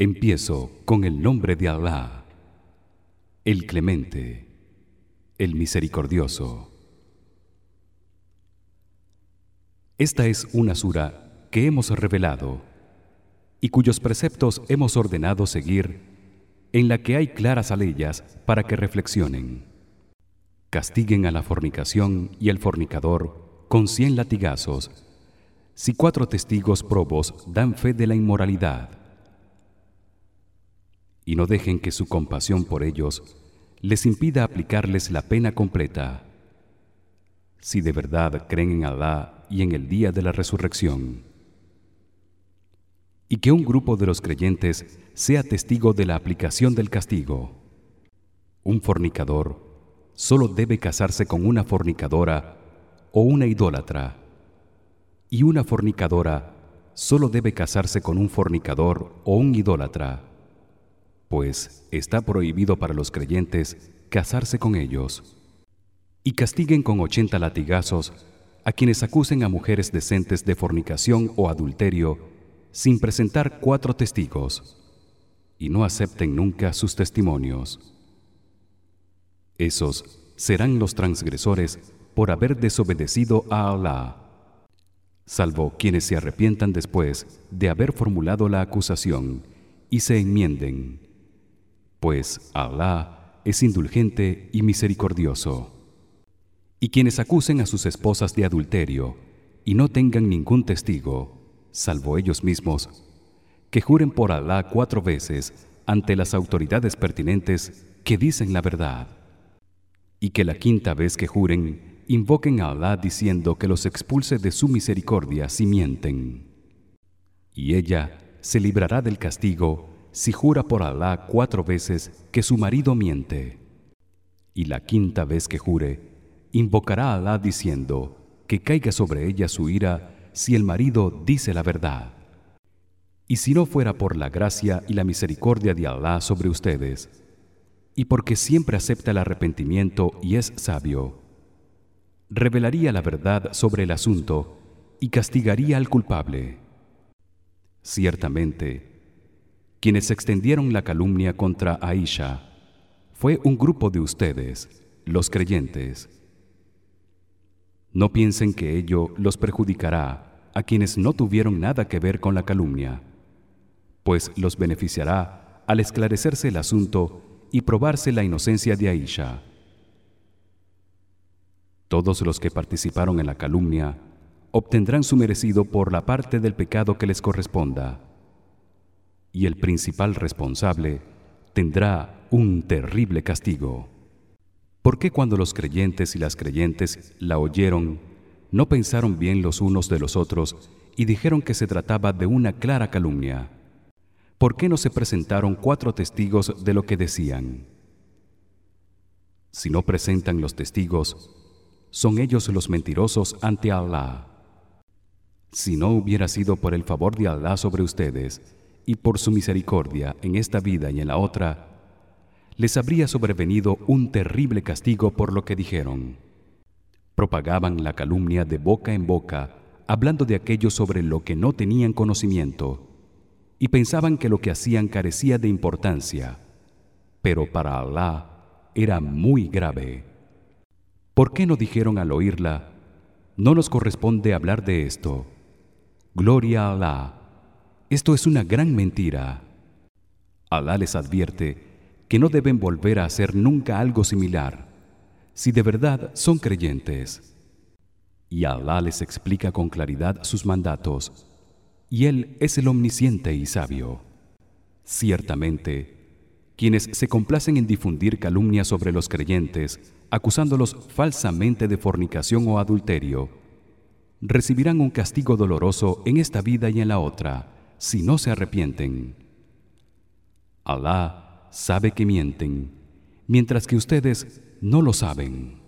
Empiezo con el nombre de Allah, el Clemente, el Misericordioso. Esta es una sura que hemos revelado y cuyos preceptos hemos ordenado seguir, en la que hay claras aleyas para que reflexionen. Castiguen a la fornicación y al fornicador con cien latigazos, si cuatro testigos probos dan fe de la inmoralidad y no dejen que su compasión por ellos les impida aplicarles la pena completa. Si de verdad creen en Alá y en el día de la resurrección. Y que un grupo de los creyentes sea testigo de la aplicación del castigo. Un fornicador solo debe casarse con una fornicadora o una idólatra. Y una fornicadora solo debe casarse con un fornicador o un idólatra pues está prohibido para los creyentes casarse con ellos. Y castiguen con ochenta latigazos a quienes acusen a mujeres decentes de fornicación o adulterio sin presentar cuatro testigos y no acepten nunca sus testimonios. Esos serán los transgresores por haber desobedecido a Allah salvo quienes se arrepientan después de haber formulado la acusación y se enmienden pues Allah es indulgente y misericordioso. Y quienes acusen a sus esposas de adulterio y no tengan ningún testigo, salvo ellos mismos, que juren por Allah cuatro veces ante las autoridades pertinentes que dicen la verdad, y que la quinta vez que juren invoquen a Allah diciendo que los expulse de su misericordia si mienten. Y ella se librará del castigo si jura por Alá cuatro veces que su marido miente y la quinta vez que jure invocará a Alá diciendo que caiga sobre ella su ira si el marido dice la verdad. Y si no fuera por la gracia y la misericordia de Alá sobre ustedes y porque siempre acepta el arrepentimiento y es sabio revelaría la verdad sobre el asunto y castigaría al culpable. Ciertamente quienes extendieron la calumnia contra Aisha. Fue un grupo de ustedes los creyentes. No piensen que ello los perjudicará a quienes no tuvieron nada que ver con la calumnia pues los beneficiará al esclarecerse el asunto y probarse la inocencia de Aisha. Todos los que participaron en la calumnia obtendrán su merecido por la parte del pecado que les corresponda y el principal responsable tendrá un terrible castigo. ¿Por qué cuando los creyentes y las creyentes la oyeron no pensaron bien los unos de los otros y dijeron que se trataba de una clara calumnia? ¿Por qué no se presentaron cuatro testigos de lo que decían? Si no presentan los testigos, son ellos los mentirosos ante Allah. Si no hubiera sido por el favor de Allah sobre ustedes, y por su misericordia en esta vida y en la otra les habría sobrevenido un terrible castigo por lo que dijeron. Propagaban la calumnia de boca en boca hablando de aquello sobre lo que no tenían conocimiento y pensaban que lo que hacían carecía de importancia pero para Alá era muy grave. ¿Por qué no dijeron al oírla no nos corresponde hablar de esto gloria a Alá esto es una gran mentira. Alá les advierte que no deben volver a hacer nunca algo similar si de verdad son creyentes. Y Alá les explica con claridad sus mandatos, y él es el omnisciente y sabio. Ciertamente, quienes se complacen en difundir calumnias sobre los creyentes, acusándolos falsamente de fornicación o adulterio, recibirán un castigo doloroso en esta vida y en la otra si no se arrepienten. Alá sabe que mienten, mientras que ustedes no lo saben.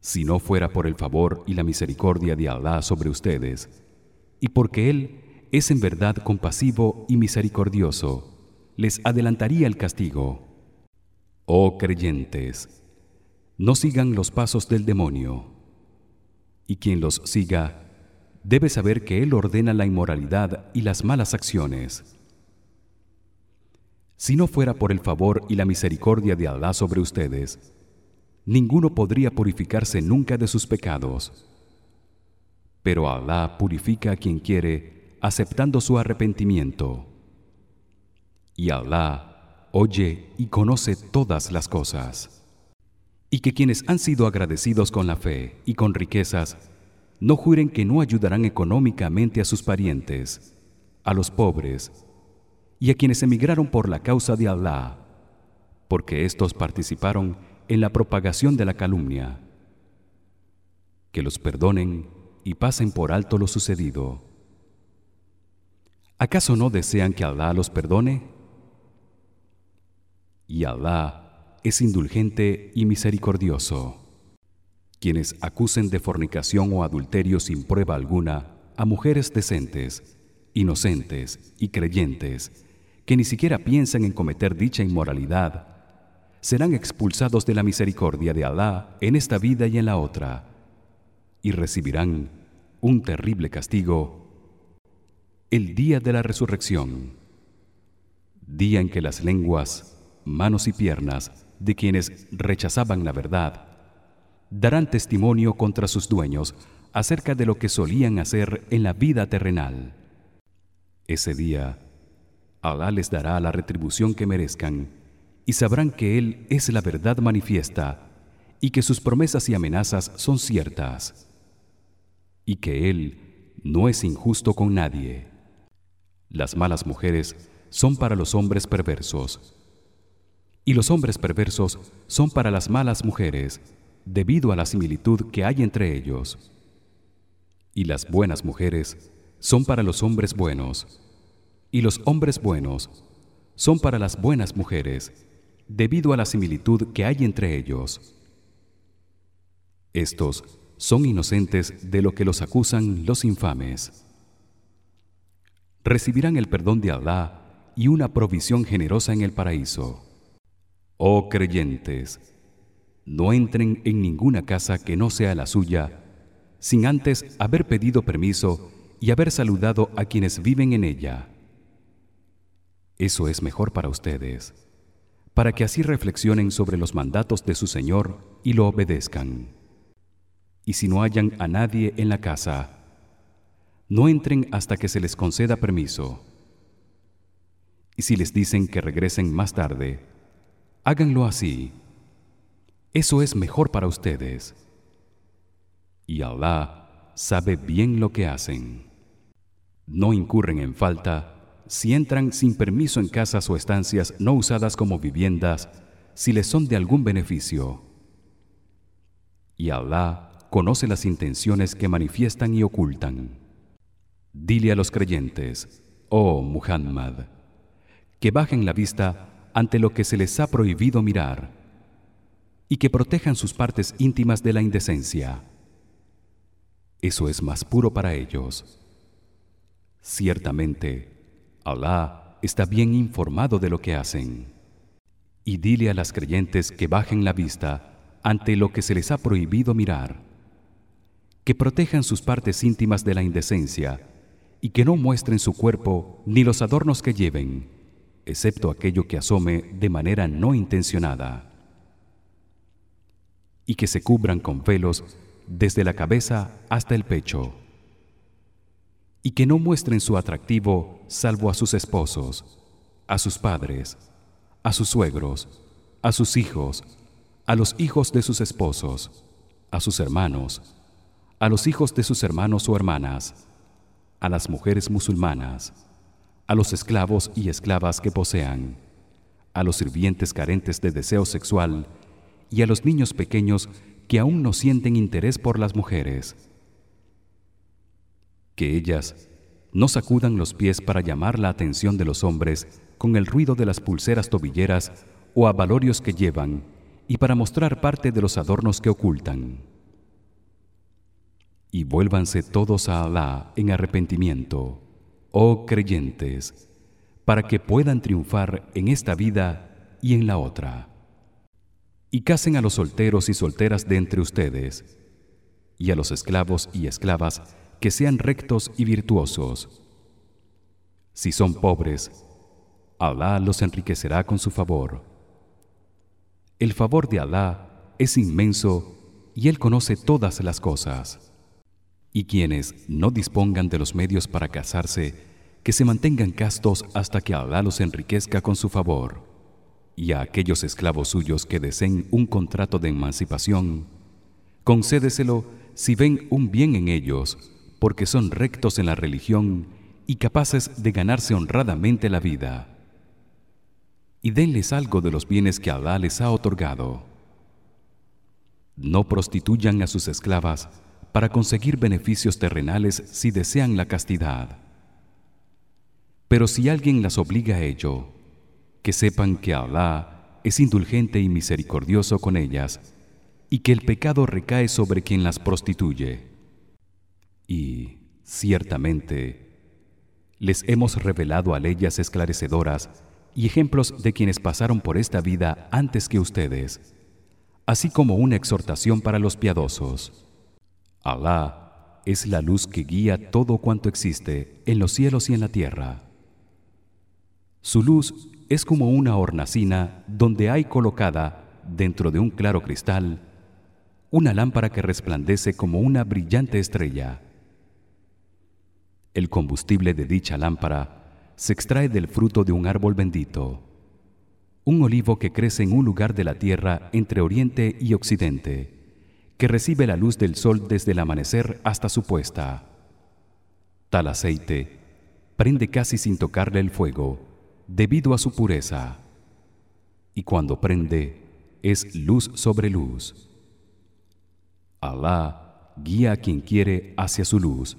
Si no fuera por el favor y la misericordia de Alá sobre ustedes, y porque él es en verdad compasivo y misericordioso, les adelantaría el castigo. Oh creyentes, no sigan los pasos del demonio, y quien los siga debe saber que él ordena la inmoralidad y las malas acciones. Si no fuera por el favor y la misericordia de Allah sobre ustedes ninguno podría purificarse nunca de sus pecados. Pero Allah purifica a quien quiere aceptando su arrepentimiento. Y Allah oye y conoce todas las cosas. Y que quienes han sido agradecidos con la fe y con riquezas no juren que no ayudarán económicamente a sus parientes a los pobres y a quienes emigraron por la causa de Allah porque estos participaron en la propagación de la calumnia que los perdonen y pasen por alto lo sucedido ¿Acaso no desean que Allah los perdone? Y Allah es indulgente y misericordioso. Quienes acusen de fornicación o adulterio sin prueba alguna a mujeres decentes, inocentes y creyentes que ni siquiera piensan en cometer dicha inmoralidad, serán expulsados de la misericordia de Allah en esta vida y en la otra y recibirán un terrible castigo el día de la resurrección día en que las lenguas manos y piernas de quienes rechazaban la verdad darán testimonio contra sus dueños acerca de lo que solían hacer en la vida terrenal. Ese día Alá les dará la retribución que merezcan y sabrán que él es la verdad manifiesta y que sus promesas y amenazas son ciertas y que él no es injusto con nadie. Las malas mujeres son para los hombres perversos y los hombres perversos son para las malas mujeres debido a la similitud que hay entre ellos. Y las buenas mujeres son para los hombres buenos y los hombres buenos son para las buenas mujeres debido a la similitud que hay entre ellos. Estos son inocentes de lo que los acusan los infames. Recibirán el perdón de Allah y una provisión generosa en el paraíso. Oh creyentes, no entren en ninguna casa que no sea la suya sin antes haber pedido permiso y haber saludado a quienes viven en ella. Eso es mejor para ustedes, para que así reflexionen sobre los mandatos de su Señor y lo obedezcan. Y si no hayan a nadie en la casa, no entren hasta que se les conceda permiso. Y si les dicen que regresen más tarde, háganlo así. Eso es mejor para ustedes. Y Allah sabe bien lo que hacen. No incurren en falta si entran sin permiso en casas o estancias no usadas como viviendas, si les son de algún beneficio. Y Allah conoce las intenciones que manifiestan y ocultan. Dile a los creyentes, oh Muhammad, que bajen la vista ante lo que se les ha prohibido mirar y que protejan sus partes íntimas de la indecencia. Eso es más puro para ellos. Ciertamente, Allah está bien informado de lo que hacen. Y dile a las creyentes que bajen la vista ante lo que se les ha prohibido mirar, que protejan sus partes íntimas de la indecencia y que no muestren su cuerpo ni los adornos que lleven, excepto aquello que asome de manera no intencionada. Y que se cubran con velos desde la cabeza hasta el pecho. Y que no muestren su atractivo salvo a sus esposos, a sus padres, a sus suegros, a sus hijos, a los hijos de sus esposos, a sus hermanos, a los hijos de sus hermanos o hermanas a las mujeres musulmanas, a los esclavos y esclavas que posean, a los sirvientes carentes de deseo sexual y a los niños pequeños que aún no sienten interés por las mujeres. Que ellas no sacudan los pies para llamar la atención de los hombres con el ruido de las pulseras tobilleras o abalorios que llevan y para mostrar parte de los adornos que ocultan y vuélvanse todos a Alá en arrepentimiento, oh creyentes, para que puedan triunfar en esta vida y en la otra. Y casen a los solteros y solteras de entre ustedes, y a los esclavos y esclavas que sean rectos y virtuosos. Si son pobres, Alá los enriquecerá con su favor. El favor de Alá es inmenso y él conoce todas las cosas. Y quienes no dispongan de los medios para casarse, que se mantengan castos hasta que Alá los enriquezca con su favor. Y a aquellos esclavos suyos que deseen un contrato de emancipación, concédeselo si ven un bien en ellos, porque son rectos en la religión y capaces de ganarse honradamente la vida. Y denles algo de los bienes que Alá les ha otorgado. No prostituyan a sus esclavas para conseguir beneficios terrenales si desean la castidad. Pero si alguien las obliga a ello, que sepan que Alá es indulgente y misericordioso con ellas y que el pecado recae sobre quien las prostituye. Y ciertamente les hemos revelado a leyes esclarecedoras y ejemplos de quienes pasaron por esta vida antes que ustedes, así como una exhortación para los piadosos. Alá es la luz que guía todo cuanto existe en los cielos y en la tierra. Su luz es como una hornacina donde hay colocada dentro de un claro cristal una lámpara que resplandece como una brillante estrella. El combustible de dicha lámpara se extrae del fruto de un árbol bendito, un olivo que crece en un lugar de la tierra entre oriente y occidente, que recibe la luz del sol desde el amanecer hasta su puesta. Tal aceite prende casi sin tocarle el fuego debido a su pureza. Y cuando prende es luz sobre luz. Alá guía a quien quiere hacia su luz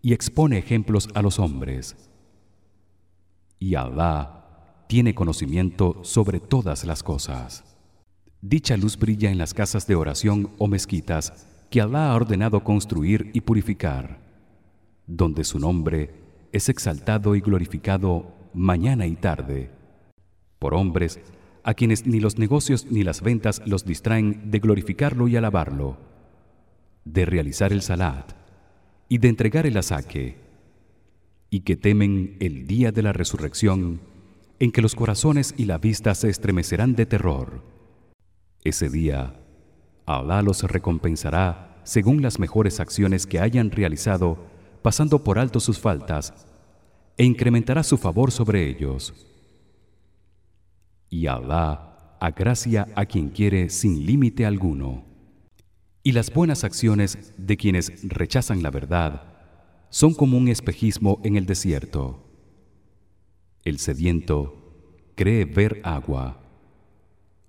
y expone ejemplos a los hombres. Y Alá tiene conocimiento sobre todas las cosas. Dicha luz brilla en las casas de oración o mezquitas que Alá ha ordenado construir y purificar donde su nombre es exaltado y glorificado mañana y tarde por hombres a quienes ni los negocios ni las ventas los distraen de glorificarlo y alabarlo de realizar el salat y de entregar el asaque y que temen el día de la resurrección en que los corazones y la vista se estremecerán de terror. Ese día Alá los recompensará según las mejores acciones que hayan realizado pasando por alto sus faltas e incrementará su favor sobre ellos. Y Alá agracia a quien quiere sin límite alguno. Y las buenas acciones de quienes rechazan la verdad son como un espejismo en el desierto. El sediento cree ver agua,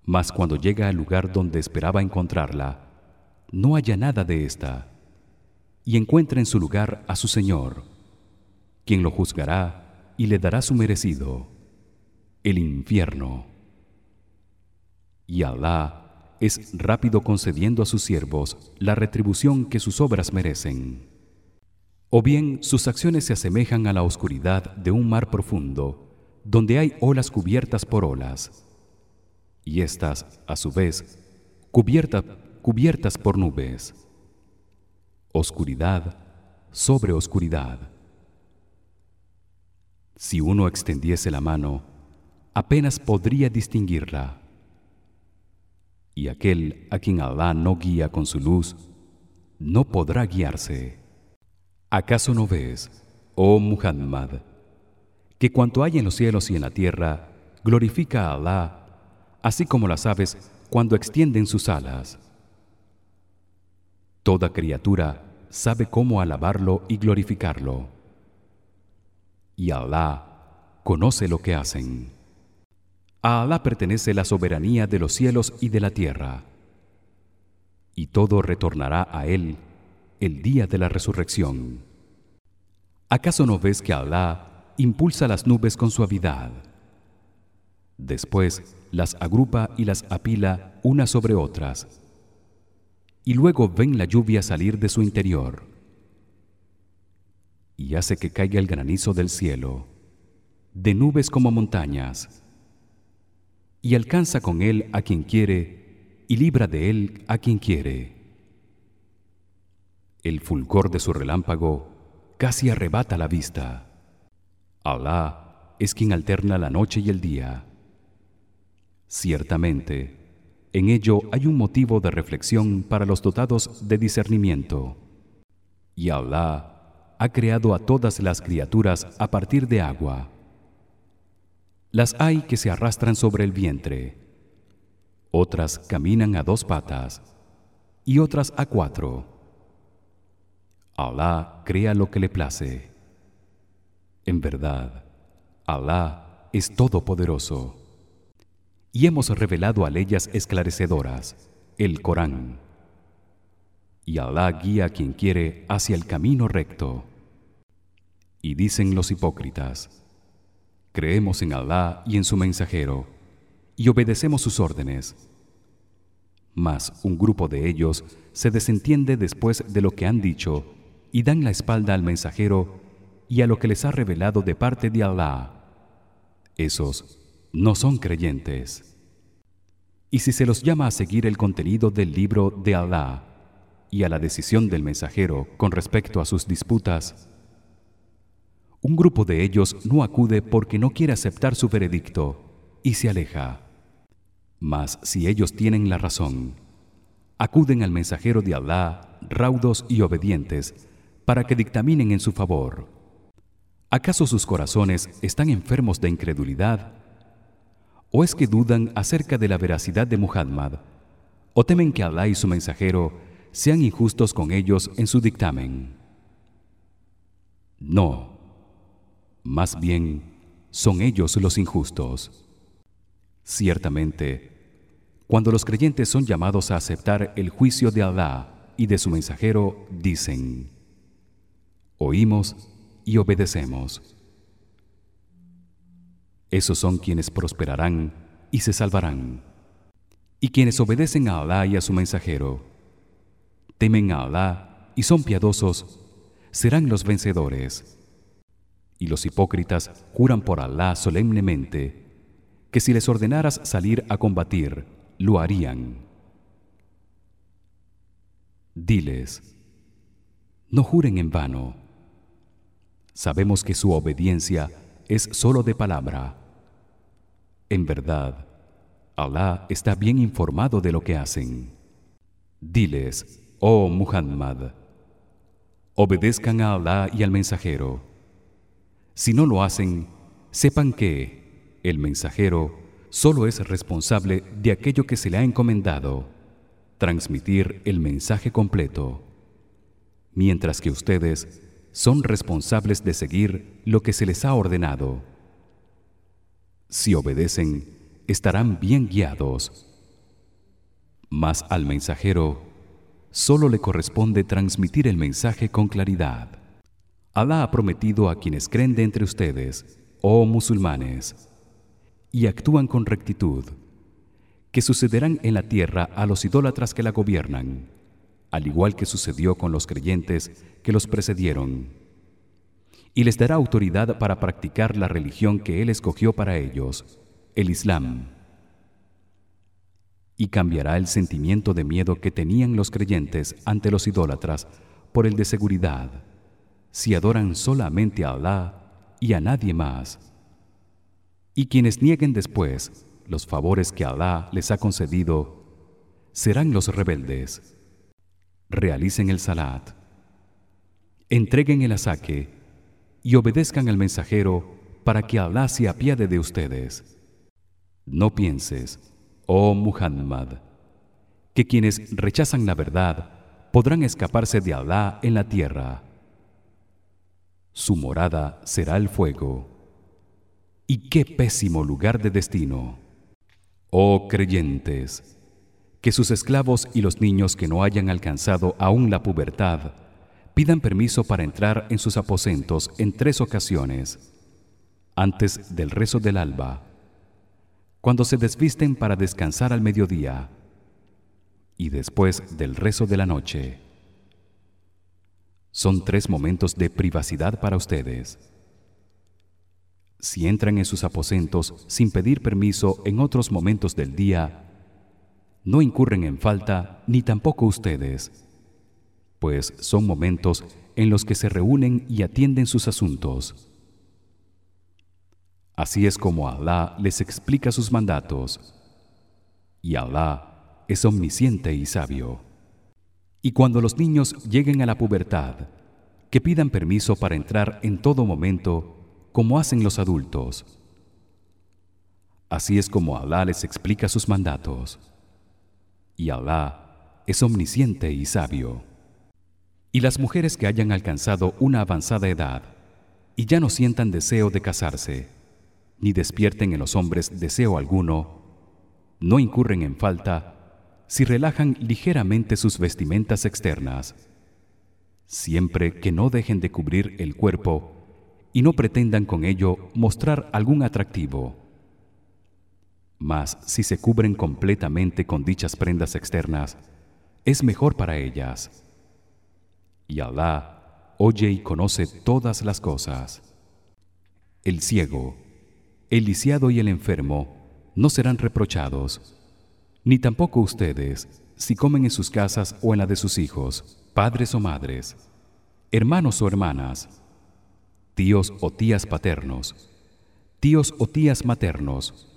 mas cuando llega al lugar donde esperaba encontrarla, no haya nada de ésta, y encuentra en su lugar a su Señor quien lo juzgará y le dará su merecido el infierno. Y Alá es rápido concediendo a sus siervos la retribución que sus obras merecen. O bien sus acciones se asemejan a la oscuridad de un mar profundo donde hay olas cubiertas por olas y éstas a su vez cubiertas por nubes. Oscuridad sobre oscuridad si uno extendiese la mano, apenas podría distinguirla. Y aquel a quien Alá no guía con su luz, no podrá guiarse. ¿Acaso no ves, oh Muhammad, que cuanto hay en los cielos y en la tierra glorifica a Alá, así como las aves cuando extienden sus alas? Toda criatura sabe cómo alabarlo y glorificarlo y Alá conoce lo que hacen. A Alá pertenece la soberanía de los cielos y de la tierra. Y todo retornará a él el día de la resurrección. ¿Acaso no ves que Alá impulsa las nubes con suavidad? Después las agrupa y las apila unas sobre otras. Y luego ven la lluvia salir de su interior y hace que caiga el granizo del cielo de nubes como montañas y alcanza con él a quien quiere y libra de él a quien quiere el fulgor de su relámpago casi arrebata la vista Alá es quien alterna la noche y el día. Ciertamente, en ello hay un motivo de reflexión para los dotados de discernimiento. Y Allah ha creado a todas las criaturas a partir de agua. Las hay que se arrastran sobre el vientre, otras caminan a dos patas y otras a cuatro. Allah crea lo que le place. En verdad, Allah es todopoderoso. Y hemos revelado a leyes esclarecedoras, el Corán. Y Allah guía a quien quiere hacia el camino recto. Y dicen los hipócritas: Creemos en Allah y en su mensajero y obedecemos sus órdenes. Mas un grupo de ellos se desentiende después de lo que han dicho y dan la espalda al mensajero y a lo que les ha revelado de parte de Allah esos no son creyentes. Y si se los llama a seguir el contenido del libro de Allah y a la decisión del mensajero con respecto a sus disputas, un grupo de ellos no acude porque no quiere aceptar su veredicto y se aleja. Mas si ellos tienen la razón, acuden al mensajero de Allah, raudos y obedientes, para que dictaminen en su favor. ¿Acaso sus corazones están enfermos de incredulidad? ¿O es que dudan acerca de la veracidad de Muhammad? ¿O temen que Allah y su mensajero sean injustos con ellos en su dictamen? No. Más bien son ellos los injustos. Ciertamente, cuando los creyentes son llamados a aceptar el juicio de Allah y de su mensajero, dicen: Oímos y obedecemos. Esos son quienes prosperarán y se salvarán. Y quienes obedecen a Alá y a su mensajero, temen a Alá y son piadosos, serán los vencedores. Y los hipócritas juran por Alá solemnemente que si les ordenaras salir a combatir, lo harían. Diles: No juren en vano sabemos que su obediencia es solo de palabra. En verdad, Allah está bien informado de lo que hacen. Diles, oh Muhammad, obedezcan a Allah y al mensajero. Si no lo hacen, sepan que el mensajero solo es responsable de aquello que se le ha encomendado, transmitir el mensaje completo, mientras que ustedes son responsables de seguir lo que se les ha ordenado. Si obedecen, estarán bien guiados. Mas al mensajero solo le corresponde transmitir el mensaje con claridad. Alá ha prometido a quienes creen de entre ustedes, oh musulmanes, y actúan con rectitud, que sucederán en la tierra a los idólatras que la gobiernan al igual que sucedió con los creyentes que los precedieron. Y les dará autoridad para practicar la religión que él escogió para ellos el Islam. Y cambiará el sentimiento de miedo que tenían los creyentes ante los idólatras por el de seguridad si adoran solamente a Allah y a nadie más. Y quienes nieguen después los favores que Allah les ha concedido serán los rebeldes. Realicen el salat. Entreguen el asaque y obedezcan al mensajero para que Allah se apiade de ustedes. No pienses oh Muhammad que quienes rechazan la verdad podrán escaparse de Allah en la tierra su morada será el fuego. Y qué pésimo lugar de destino. Oh creyentes que sus esclavos y los niños que no hayan alcanzado aún la pubertad pidan permiso para entrar en sus aposentos en tres ocasiones antes del rezo del alba cuando se desvisten para descansar al mediodía y después del rezo de la noche son tres momentos de privacidad para ustedes si entran en sus aposentos sin pedir permiso en otros momentos del día no incurren en falta ni tampoco ustedes pues son momentos en los que se reúnen y atienden sus asuntos Así es como Allah les explica sus mandatos. Y Allah es omnisciente y sabio. Y cuando los niños lleguen a la pubertad, que pidan permiso para entrar en todo momento como hacen los adultos. Así es como Allah les explica sus mandatos. Y Allah es omnisciente y sabio. Y las mujeres que hayan alcanzado una avanzada edad y ya no sientan deseo de casarse, ni despierten en los hombres deseo alguno, no incurren en falta si relajan ligeramente sus vestimentas externas, siempre que no dejen de cubrir el cuerpo y no pretendan con ello mostrar algún atractivo. Mas si se cubren completamente con dichas prendas externas, es mejor para ellas. Y Allah oye y conoce todas las cosas. El ciego, el lisiado y el enfermo no serán reprochados, ni tampoco ustedes si comen en sus casas o en la de sus hijos, padres o madres, hermanos o hermanas, tíos o tías paternos, tíos o tías maternos,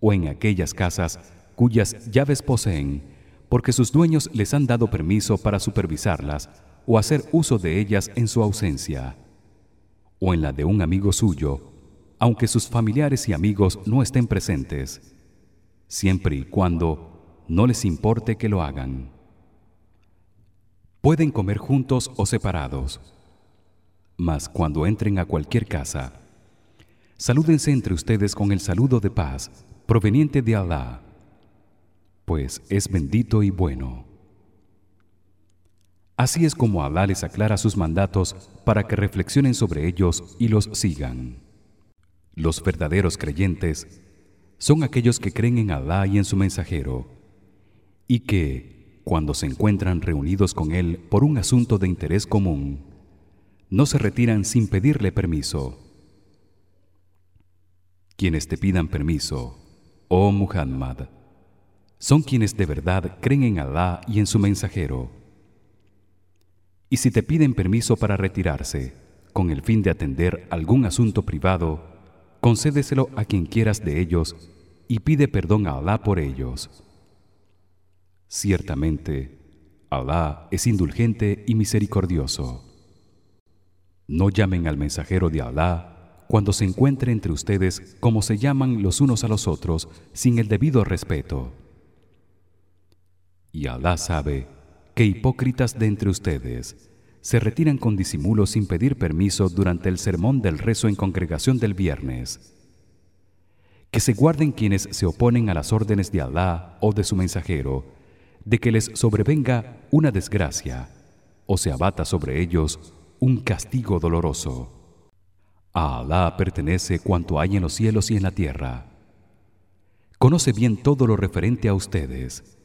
o en aquellas casas cuyas llaves poseen, porque sus dueños les han dado permiso para supervisarlas o hacer uso de ellas en su ausencia, o en la de un amigo suyo, aunque sus familiares y amigos no estén presentes, siempre y cuando no les importe que lo hagan. Pueden comer juntos o separados mas cuando entren a cualquier casa, salúdense entre ustedes con el saludo de paz proveniente de Allah, pues es bendito y bueno. Así es como Allah les aclara sus mandatos para que reflexionen sobre ellos y los sigan. Los verdaderos creyentes son aquellos que creen en Allah y en su mensajero y que cuando se encuentran reunidos con él por un asunto de interés común no se retiran sin pedirle permiso. Quienes te pidan permiso, oh Muhammad, son quienes de verdad creen en Allah y en su mensajero. Y si te piden permiso para retirarse, con el fin de atender algún asunto privado, concédeselo a quien quieras de ellos y pide perdón a Allah por ellos. Ciertamente, Allah es indulgente y misericordioso. No llamen al mensajero de Allah cuando se encuentre entre ustedes como se llaman los unos a los otros sin el debido respeto. Y Allah sabe que hipócritas de entre ustedes se retiran con disimulo sin pedir permiso durante el sermón del rezo en congregación del viernes. Que se guarden quienes se oponen a las órdenes de Allah o de su mensajero de que les sobrevenga una desgracia o se abata sobre ellos un castigo doloroso. A Alá pertenece cuanto hay en los cielos y en la tierra. Conoce bien todo lo referente a ustedes.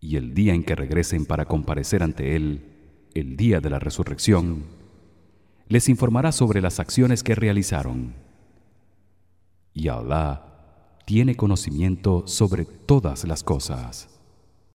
Y el día en que regresen para comparecer ante él, el día de la resurrección, les informará sobre las acciones que realizaron. Y Alá tiene conocimiento sobre todas las cosas.